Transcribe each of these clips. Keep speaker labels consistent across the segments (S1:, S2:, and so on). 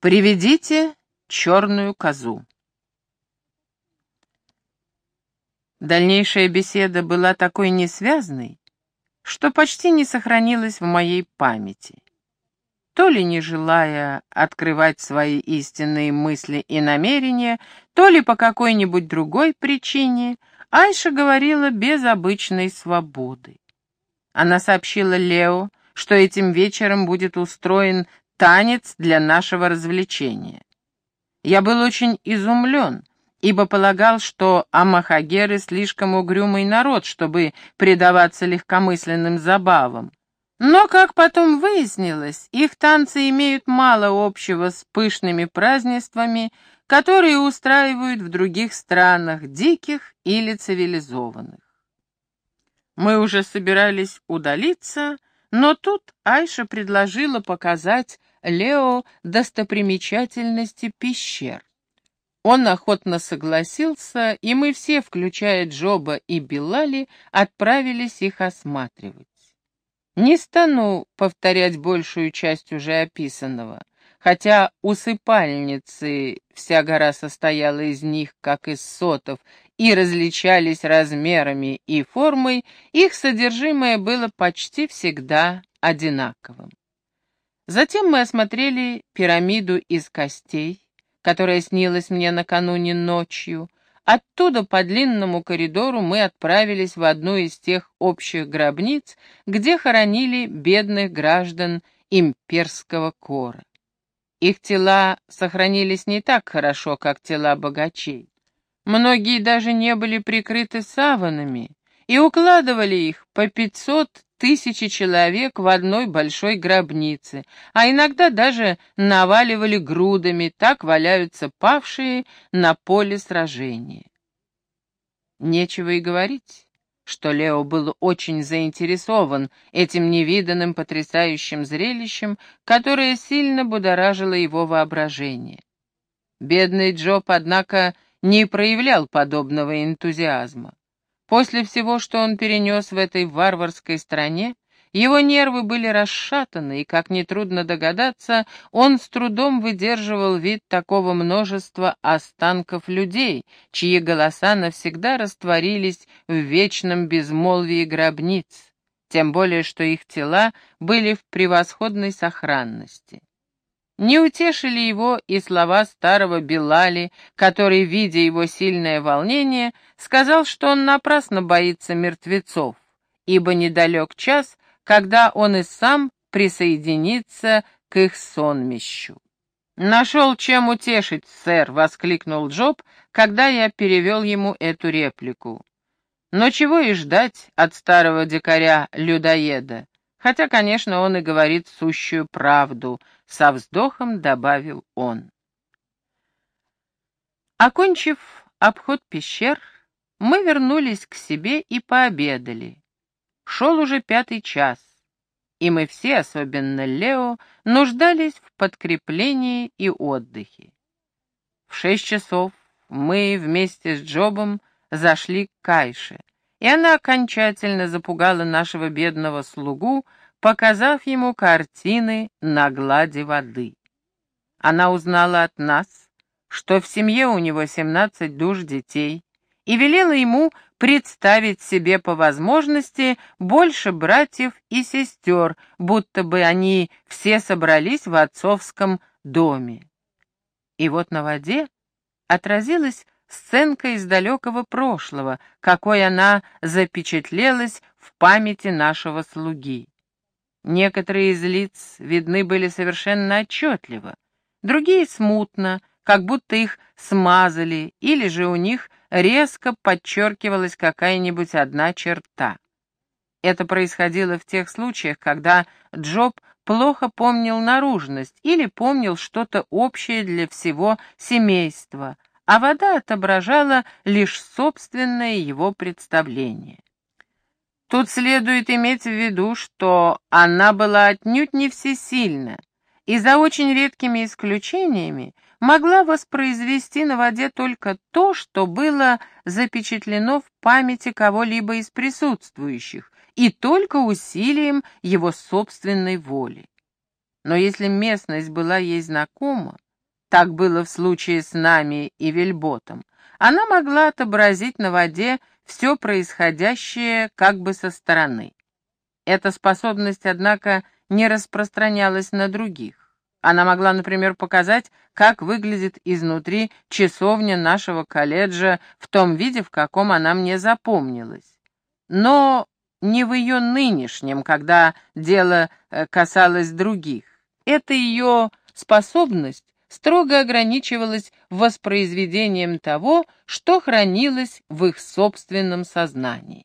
S1: Приведите черную козу. Дальнейшая беседа была такой несвязной, что почти не сохранилась в моей памяти. То ли не желая открывать свои истинные мысли и намерения, то ли по какой-нибудь другой причине, Айша говорила без обычной свободы. Она сообщила Лео, что этим вечером будет устроен танец для нашего развлечения. Я был очень изумлен, ибо полагал, что амахагеры слишком угрюмый народ, чтобы предаваться легкомысленным забавам. Но, как потом выяснилось, их танцы имеют мало общего с пышными празднествами, которые устраивают в других странах, диких или цивилизованных. Мы уже собирались удалиться, но тут Айша предложила показать Лео достопримечательности пещер. Он охотно согласился, и мы все, включая Джоба и Билали, отправились их осматривать. Не стану повторять большую часть уже описанного, хотя усыпальницы, вся гора состояла из них, как из сотов, и различались размерами и формой, их содержимое было почти всегда одинаковым. Затем мы осмотрели пирамиду из костей, которая снилась мне накануне ночью. Оттуда по длинному коридору мы отправились в одну из тех общих гробниц, где хоронили бедных граждан имперского кора. Их тела сохранились не так хорошо, как тела богачей. Многие даже не были прикрыты саванами, и укладывали их по пятьсот тысячи человек в одной большой гробнице, а иногда даже наваливали грудами, так валяются павшие на поле сражения. Нечего и говорить, что Лео был очень заинтересован этим невиданным потрясающим зрелищем, которое сильно будоражило его воображение. Бедный Джоб, однако, не проявлял подобного энтузиазма. После всего, что он перенес в этой варварской стране, его нервы были расшатаны, и, как нетрудно догадаться, он с трудом выдерживал вид такого множества останков людей, чьи голоса навсегда растворились в вечном безмолвии гробниц, тем более что их тела были в превосходной сохранности. Не утешили его и слова старого Белали, который, видя его сильное волнение, сказал, что он напрасно боится мертвецов, ибо недалек час, когда он и сам присоединится к их сонмищу. «Нашел чем утешить, сэр!» — воскликнул Джоб, когда я перевел ему эту реплику. Но чего и ждать от старого дикаря-людоеда? Хотя, конечно, он и говорит сущую правду, — со вздохом добавил он. Окончив обход пещер, мы вернулись к себе и пообедали. Шел уже пятый час, и мы все, особенно Лео, нуждались в подкреплении и отдыхе. В шесть часов мы вместе с Джобом зашли к Кайше, и она окончательно запугала нашего бедного слугу, показав ему картины на глади воды. Она узнала от нас, что в семье у него семнадцать душ детей, и велела ему представить себе по возможности больше братьев и сестер, будто бы они все собрались в отцовском доме. И вот на воде отразилась сценка из далекого прошлого, какой она запечатлелась в памяти нашего слуги. Некоторые из лиц видны были совершенно отчетливо, другие смутно, как будто их смазали, или же у них резко подчеркивалась какая-нибудь одна черта. Это происходило в тех случаях, когда Джоб плохо помнил наружность или помнил что-то общее для всего семейства, а вода отображала лишь собственное его представление. Тут следует иметь в виду, что она была отнюдь не всесильна, и за очень редкими исключениями могла воспроизвести на воде только то, что было запечатлено в памяти кого-либо из присутствующих, и только усилием его собственной воли. Но если местность была ей знакома, так было в случае с нами и Вельботом, она могла отобразить на воде все происходящее как бы со стороны. Эта способность, однако, не распространялась на других. Она могла, например, показать, как выглядит изнутри часовня нашего колледжа в том виде, в каком она мне запомнилась. Но не в ее нынешнем, когда дело э, касалось других. Эта ее способность строго ограничивалась воспроизведением того, что хранилось в их собственном сознании.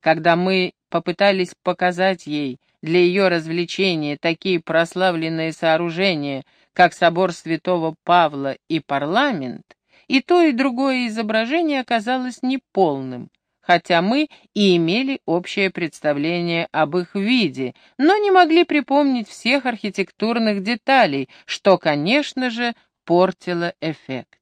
S1: Когда мы попытались показать ей для ее развлечения такие прославленные сооружения, как собор святого Павла и парламент, и то и другое изображение оказалось неполным, хотя мы и имели общее представление об их виде, но не могли припомнить всех архитектурных деталей, что, конечно же, портило эффект.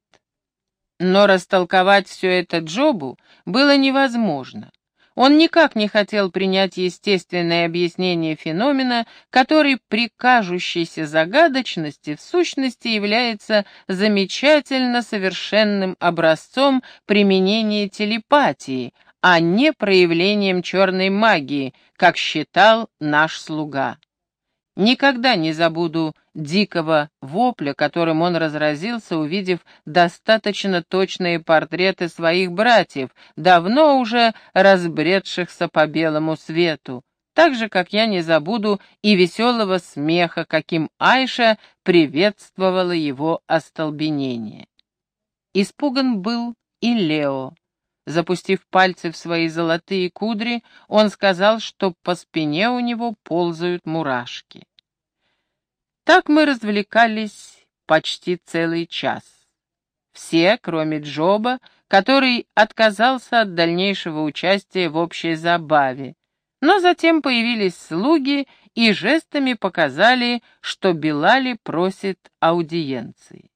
S1: Но растолковать все это Джобу было невозможно. Он никак не хотел принять естественное объяснение феномена, который при кажущейся загадочности в сущности является замечательно совершенным образцом применения телепатии, а не проявлением черной магии, как считал наш слуга. Никогда не забуду дикого вопля, которым он разразился, увидев достаточно точные портреты своих братьев, давно уже разбредшихся по белому свету, так же, как я не забуду и веселого смеха, каким Айша приветствовала его остолбенение. Испуган был и Лео. Запустив пальцы в свои золотые кудри, он сказал, что по спине у него ползают мурашки. Так мы развлекались почти целый час. Все, кроме Джоба, который отказался от дальнейшего участия в общей забаве. Но затем появились слуги и жестами показали, что Белали просит аудиенции.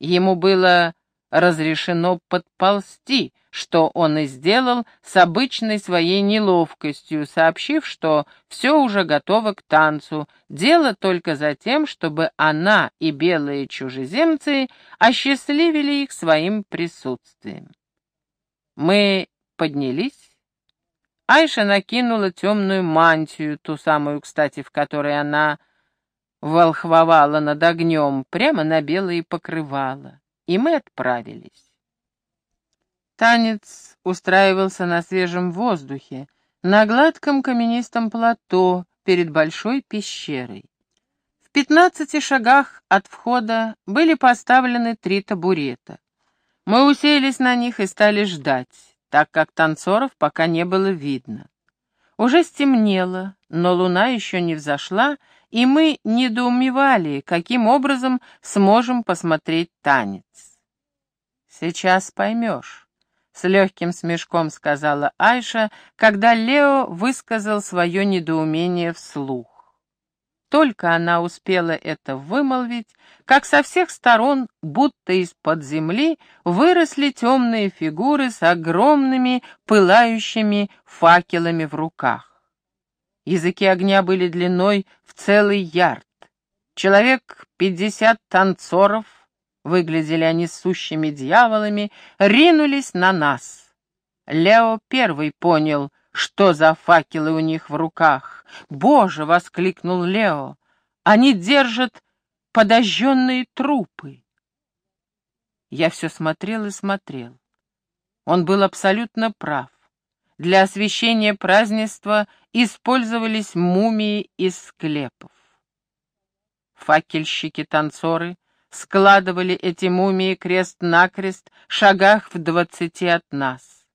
S1: Ему было разрешено подползти, что он и сделал с обычной своей неловкостью, сообщив, что все уже готово к танцу, дело только за тем, чтобы она и белые чужеземцы осчастливили их своим присутствием. Мы поднялись. Айша накинула темную мантию, ту самую, кстати, в которой она волхвовала над огнем, прямо на белые покрывала и мы отправились. Танец устраивался на свежем воздухе, на гладком каменистом плато перед большой пещерой. В пятнадцати шагах от входа были поставлены три табурета. Мы уселись на них и стали ждать, так как танцоров пока не было видно. Уже стемнело, но луна еще не взошла, и мы недоумевали, каким образом сможем посмотреть танец. «Сейчас поймешь», — с легким смешком сказала Айша, когда Лео высказал свое недоумение вслух. Только она успела это вымолвить, как со всех сторон, будто из-под земли, выросли темные фигуры с огромными пылающими факелами в руках. Языки огня были длиной в целый ярд. Человек пятьдесят танцоров выглядели они сущими дьяволами, ринулись на нас. Лео первый понял, что за факелы у них в руках. «Боже!» — воскликнул Лео. «Они держат подожженные трупы!» Я все смотрел и смотрел. Он был абсолютно прав. Для освещения празднества использовались мумии из склепов. Факельщики-танцоры складывали эти мумии крест-накрест, шагах в двадцати от нас.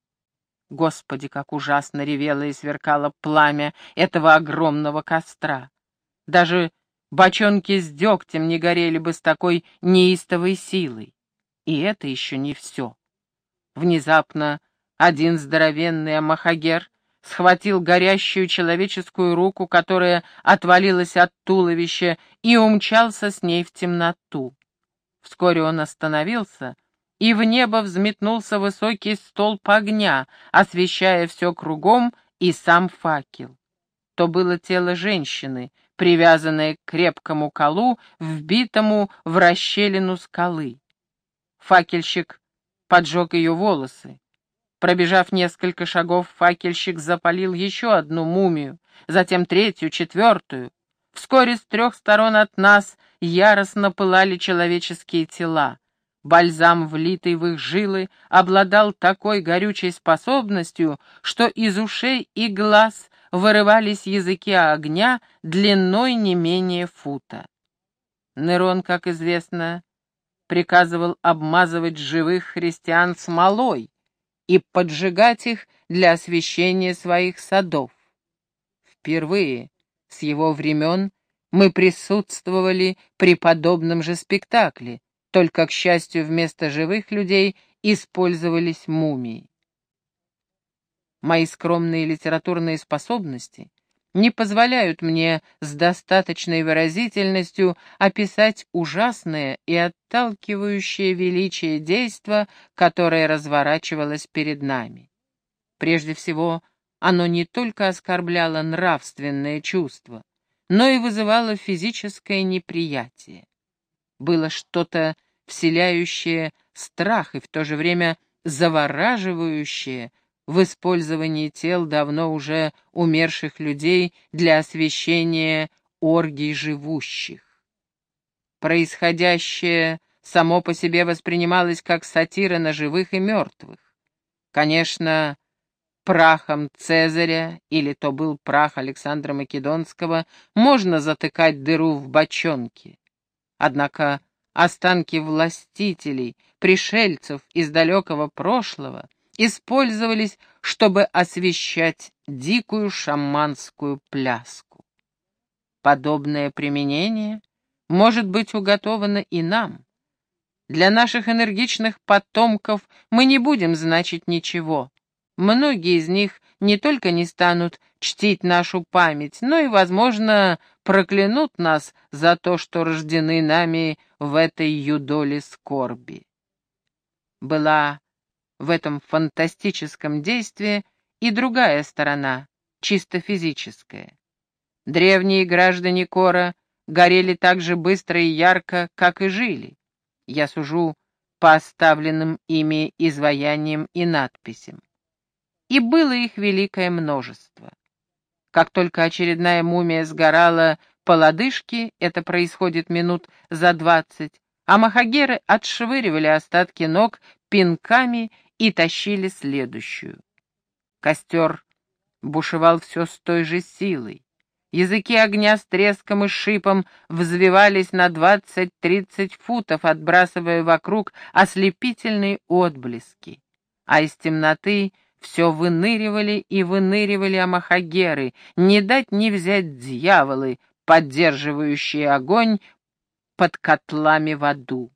S1: Господи, как ужасно ревело и сверкало пламя этого огромного костра. Даже бочонки с дегтем не горели бы с такой неистовой силой. И это еще не все. Внезапно один здоровенный амахагер схватил горящую человеческую руку, которая отвалилась от туловища, и умчался с ней в темноту. Вскоре он остановился, и в небо взметнулся высокий столб огня, освещая все кругом и сам факел. То было тело женщины, привязанная к крепкому колу, вбитому в расщелину скалы. Факельщик поджег ее волосы. Пробежав несколько шагов, факельщик запалил еще одну мумию, затем третью, четвертую. Вскоре с трех сторон от нас яростно пылали человеческие тела. Бальзам, влитый в их жилы, обладал такой горючей способностью, что из ушей и глаз вырывались языки огня длиной не менее фута. Нерон, как известно, приказывал обмазывать живых христиан смолой и поджигать их для освещения своих садов. Впервые с его времен мы присутствовали при подобном же спектакле, только, к счастью, вместо живых людей использовались мумии. Мои скромные литературные способности не позволяют мне с достаточной выразительностью описать ужасное и отталкивающее величие действа, которое разворачивалось перед нами. Прежде всего, оно не только оскорбляло нравственное чувство, но и вызывало физическое неприятие. Было что-то вселяющее страх и в то же время завораживающее в использовании тел давно уже умерших людей для освещения оргий живущих. Происходящее само по себе воспринималось как сатира на живых и мертвых. Конечно, прахом Цезаря, или то был прах Александра Македонского, можно затыкать дыру в бочонке. Однако останки властителей, пришельцев из далекого прошлого использовались, чтобы освещать дикую шаманскую пляску. Подобное применение может быть уготовано и нам. Для наших энергичных потомков мы не будем значить ничего, Многие из них не только не станут чтить нашу память, но и, возможно, проклянут нас за то, что рождены нами в этой юдоле скорби. Была в этом фантастическом действии и другая сторона, чисто физическая. Древние граждане Кора горели так же быстро и ярко, как и жили. Я сужу по оставленным ими изваяниям и надписям и было их великое множество. Как только очередная мумия сгорала по лодыжке, это происходит минут за двадцать, а махагеры отшвыривали остатки ног пинками и тащили следующую. Костер бушевал все с той же силой. Языки огня с треском и шипом взвивались на двадцать-тридцать футов, отбрасывая вокруг ослепительные отблески. А из темноты все выныривали и выныривали амахагеры, не дать не взять дьяволы, поддерживающие огонь под котлами в аду.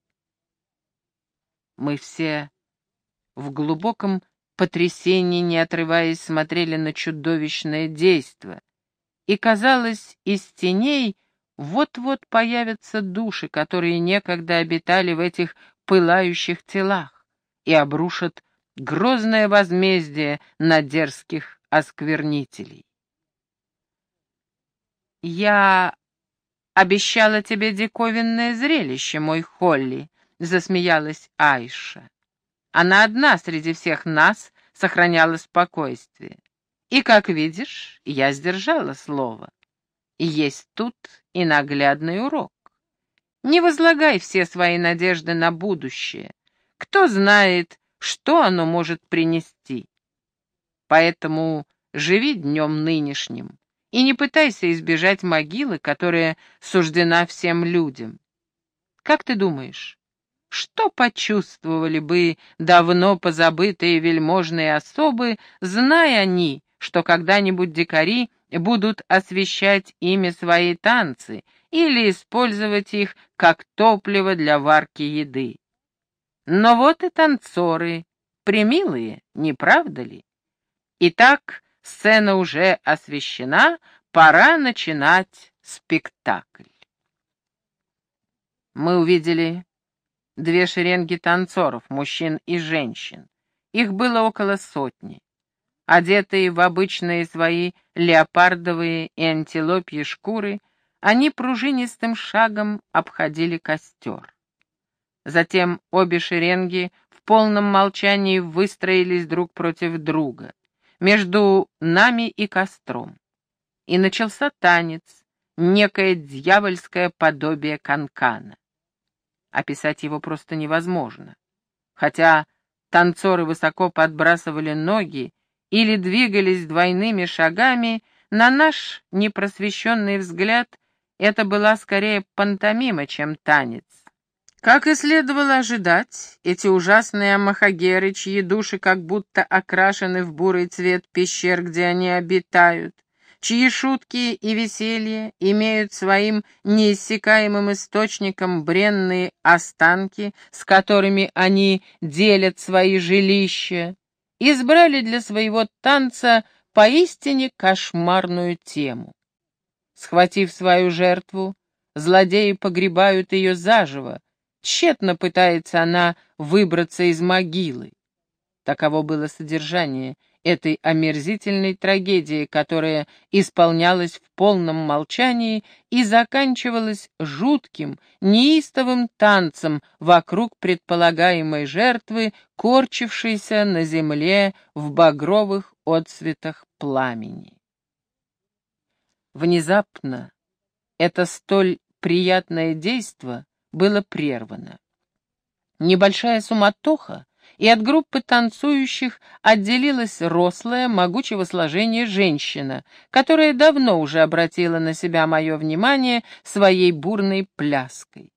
S1: Мы все в глубоком потрясении, не отрываясь, смотрели на чудовищное действо, и, казалось, из теней вот-вот появятся души, которые некогда обитали в этих пылающих телах, и обрушат грозное возмездие на дерзких осквернителей. «Я обещала тебе диковинное зрелище, мой Холли», — засмеялась Айша. Она одна среди всех нас сохраняла спокойствие. И, как видишь, я сдержала слово. Есть тут и наглядный урок. Не возлагай все свои надежды на будущее. Кто знает, что оно может принести. Поэтому живи днем нынешним и не пытайся избежать могилы, которая суждена всем людям. Как ты думаешь, что почувствовали бы давно позабытые вельможные особы, зная они, что когда-нибудь дикари будут освещать ими свои танцы или использовать их как топливо для варки еды? Но вот и танцоры, примилые, не правда ли? Итак, сцена уже освещена, пора начинать спектакль. Мы увидели две шеренги танцоров, мужчин и женщин. Их было около сотни. Одетые в обычные свои леопардовые и антилопьи шкуры, они пружинистым шагом обходили костер. Затем обе шеренги в полном молчании выстроились друг против друга, между нами и костром. И начался танец, некое дьявольское подобие канкана. Описать его просто невозможно. Хотя танцоры высоко подбрасывали ноги или двигались двойными шагами, на наш непросвещенный взгляд это была скорее пантомима, чем танец. Как и следовало ожидать, эти ужасные махагеры, чьи души как будто окрашены в бурый цвет пещер, где они обитают, чьи шутки и веселье имеют своим неиссякаемым источником бренные останки, с которыми они делят свои жилища, избрали для своего танца поистине кошмарную тему. Схватив свою жертву, злодеи погребают ее заживо, тщетно пытается она выбраться из могилы. Таково было содержание этой омерзительной трагедии, которая исполнялась в полном молчании и заканчивалась жутким, неистовым танцем вокруг предполагаемой жертвы, корчившейся на земле в багровых отцветах пламени. Внезапно это столь приятное действо было прервано. Небольшая суматоха и от группы танцующих отделилась рослая, могучего сложения женщина, которая давно уже обратила на себя мое внимание своей бурной пляской.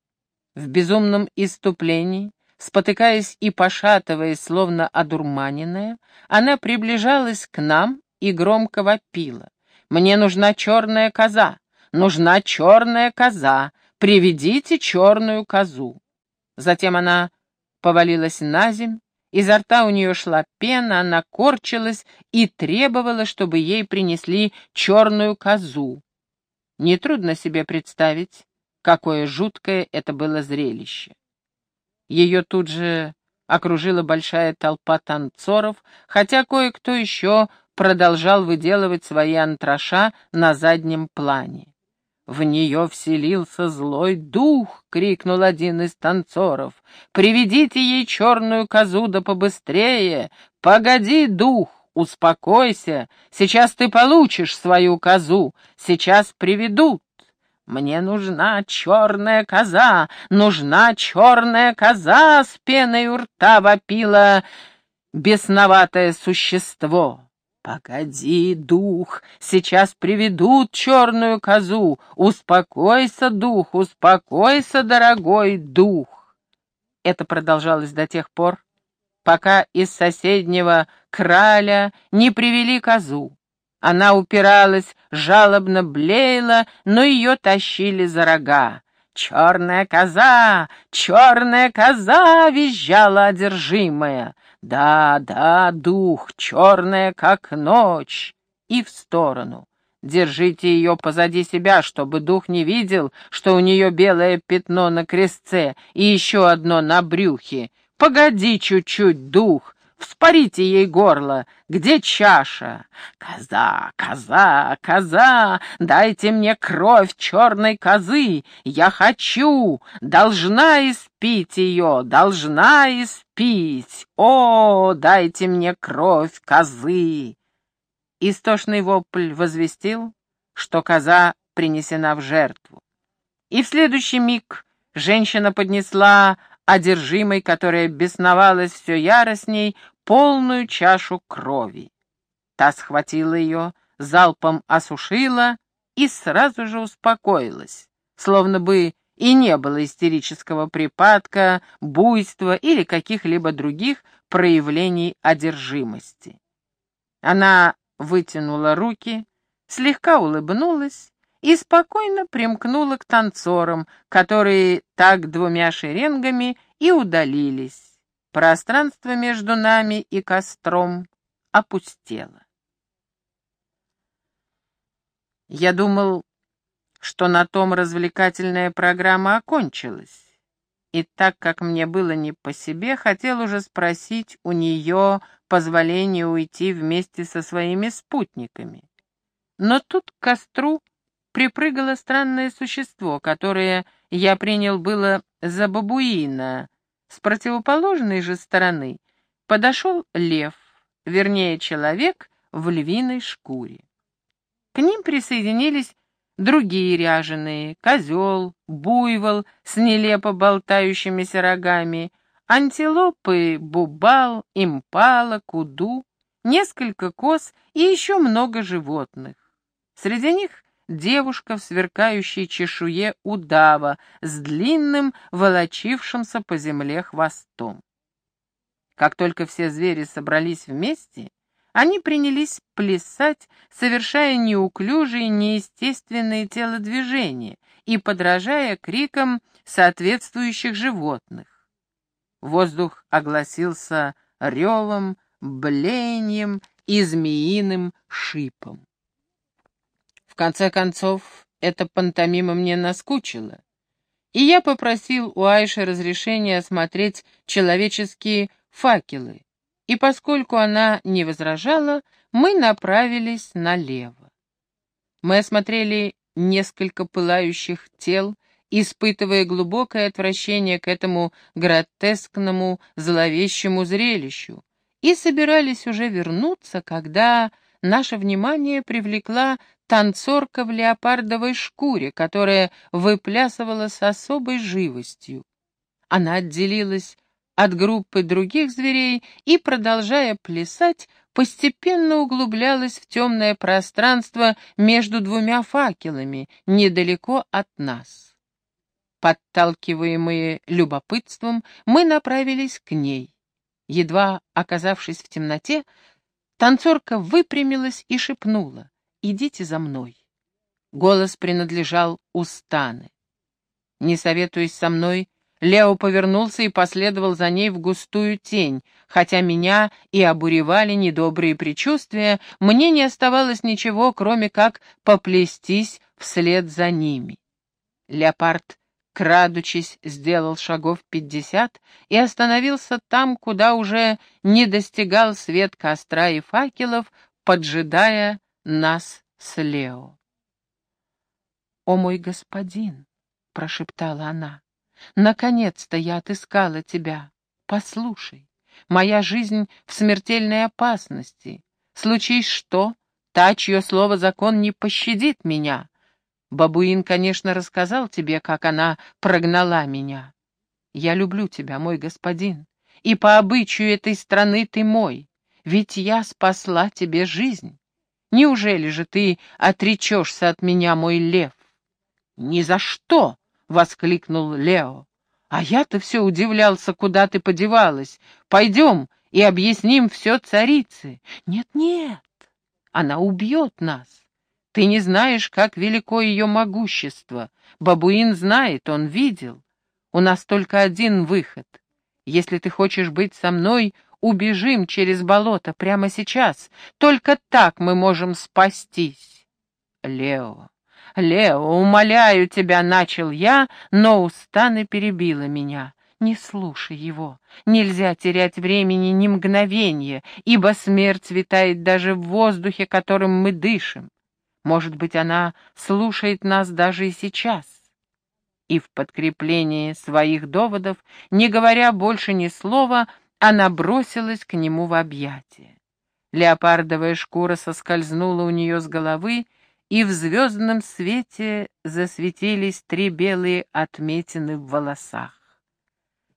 S1: В безумном иступлении, спотыкаясь и пошатываясь, словно одурманенная, она приближалась к нам и громко вопила. «Мне нужна черная коза! Нужна черная коза! Приведите черную козу!» Затем она повалилась на земь, изо рта у нее шла пена, она корчилась и требовала, чтобы ей принесли черную козу. Нетрудно себе представить, какое жуткое это было зрелище. Ее тут же окружила большая толпа танцоров, хотя кое-кто еще продолжал выделывать свои антраша на заднем плане. «В нее вселился злой дух!» — крикнул один из танцоров. «Приведите ей черную козу да побыстрее! Погоди, дух, успокойся! Сейчас ты получишь свою козу! Сейчас приведут!» «Мне нужна черная коза! Нужна черная коза!» — с пеной у рта вопило бесноватое существо. «Погоди, дух, сейчас приведут черную козу. Успокойся, дух, успокойся, дорогой дух!» Это продолжалось до тех пор, пока из соседнего краля не привели козу. Она упиралась, жалобно блеяла, но ее тащили за рога. «Черная коза! Черная коза!» — визжала одержимая. Да, да, дух, черная, как ночь, и в сторону. Держите ее позади себя, чтобы дух не видел, что у нее белое пятно на крестце и еще одно на брюхе. Погоди чуть-чуть, дух, Вспорите ей горло! Где чаша? Коза, коза, коза! Дайте мне кровь черной козы! Я хочу! Должна испить ее! Должна испить! О, дайте мне кровь козы!» Истошный вопль возвестил, что коза принесена в жертву. И в следующий миг женщина поднесла одержимой, которая бесновалась все яростней, полную чашу крови. Та схватила ее, залпом осушила и сразу же успокоилась, словно бы и не было истерического припадка, буйства или каких-либо других проявлений одержимости. Она вытянула руки, слегка улыбнулась и спокойно примкнула к танцорам, которые так двумя шеренгами и удалились. Пространство между нами и костром опустело. Я думал, что на том развлекательная программа окончилась. И так как мне было не по себе, хотел уже спросить у нее позволение уйти вместе со своими спутниками. Но тут к костру припрыгало странное существо, которое я принял было за бабуина. С противоположной же стороны подошел лев, вернее, человек в львиной шкуре. К ним присоединились другие ряженые, козел, буйвол с нелепо болтающимися рогами, антилопы, бубал, импала, куду, несколько коз и еще много животных. Среди них девушка в сверкающей чешуе удава с длинным, волочившимся по земле хвостом. Как только все звери собрались вместе, они принялись плясать, совершая неуклюжие, неестественные телодвижения и подражая крикам соответствующих животных. Воздух огласился ревом, блеянием и змеиным шипом. В конце концов, эта пантомима мне наскучила, и я попросил у Айши разрешения осмотреть человеческие факелы, и поскольку она не возражала, мы направились налево. Мы осмотрели несколько пылающих тел, испытывая глубокое отвращение к этому гротескному, зловещему зрелищу, и собирались уже вернуться, когда наше внимание привлекла танцорка в леопардовой шкуре, которая выплясывала с особой живостью. Она отделилась от группы других зверей и, продолжая плясать, постепенно углублялась в темное пространство между двумя факелами, недалеко от нас. Подталкиваемые любопытством, мы направились к ней. Едва оказавшись в темноте, танцорка выпрямилась и шепнула «Идите за мной». Голос принадлежал Устаны. Не советуясь со мной, Лео повернулся и последовал за ней в густую тень. Хотя меня и обуревали недобрые предчувствия, мне не оставалось ничего, кроме как поплестись вслед за ними. Леопард, крадучись, сделал шагов пятьдесят и остановился там, куда уже не достигал свет костра и факелов, поджидая нас с Лео. «О мой господин!» — прошептала она. Наконец-то я отыскала тебя. Послушай, моя жизнь в смертельной опасности. Случись что, та, чье слово закон не пощадит меня. Бабуин, конечно, рассказал тебе, как она прогнала меня. Я люблю тебя, мой господин, и по обычаю этой страны ты мой, ведь я спасла тебе жизнь. Неужели же ты отречешься от меня, мой лев? Ни за что! — воскликнул Лео. «А я-то все удивлялся, куда ты подевалась. Пойдем и объясним все царице». «Нет-нет, она убьет нас. Ты не знаешь, как велико ее могущество. Бабуин знает, он видел. У нас только один выход. Если ты хочешь быть со мной, убежим через болото прямо сейчас. Только так мы можем спастись». «Лео, «Лео, умоляю тебя», — начал я, но устаны перебила меня. «Не слушай его. Нельзя терять времени ни мгновения, ибо смерть витает даже в воздухе, которым мы дышим. Может быть, она слушает нас даже и сейчас». И в подкреплении своих доводов, не говоря больше ни слова, она бросилась к нему в объятия. Леопардовая шкура соскользнула у нее с головы, и в звездном свете засветились три белые отметины в волосах.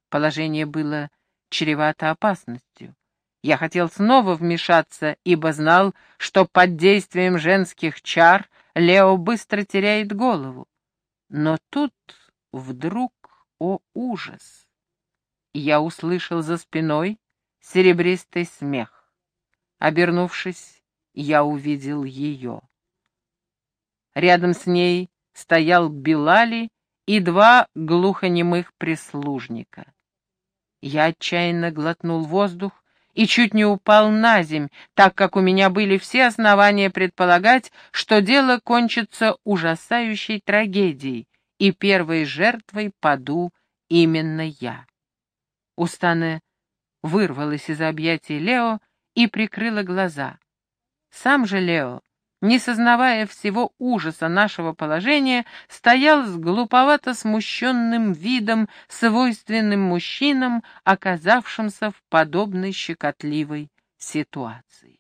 S1: Положение было чревато опасностью. Я хотел снова вмешаться, ибо знал, что под действием женских чар Лео быстро теряет голову. Но тут вдруг, о ужас! Я услышал за спиной серебристый смех. Обернувшись, я увидел ее. Рядом с ней стоял Билали и два глухонемых прислужника. Я отчаянно глотнул воздух и чуть не упал на земь, так как у меня были все основания предполагать, что дело кончится ужасающей трагедией, и первой жертвой паду именно я. Устана вырвалась из объятий Лео и прикрыла глаза. Сам же Лео не сознавая всего ужаса нашего положения, стоял с глуповато смущенным видом, свойственным мужчинам, оказавшимся в подобной щекотливой ситуации.